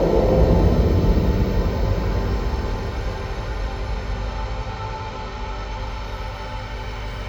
you.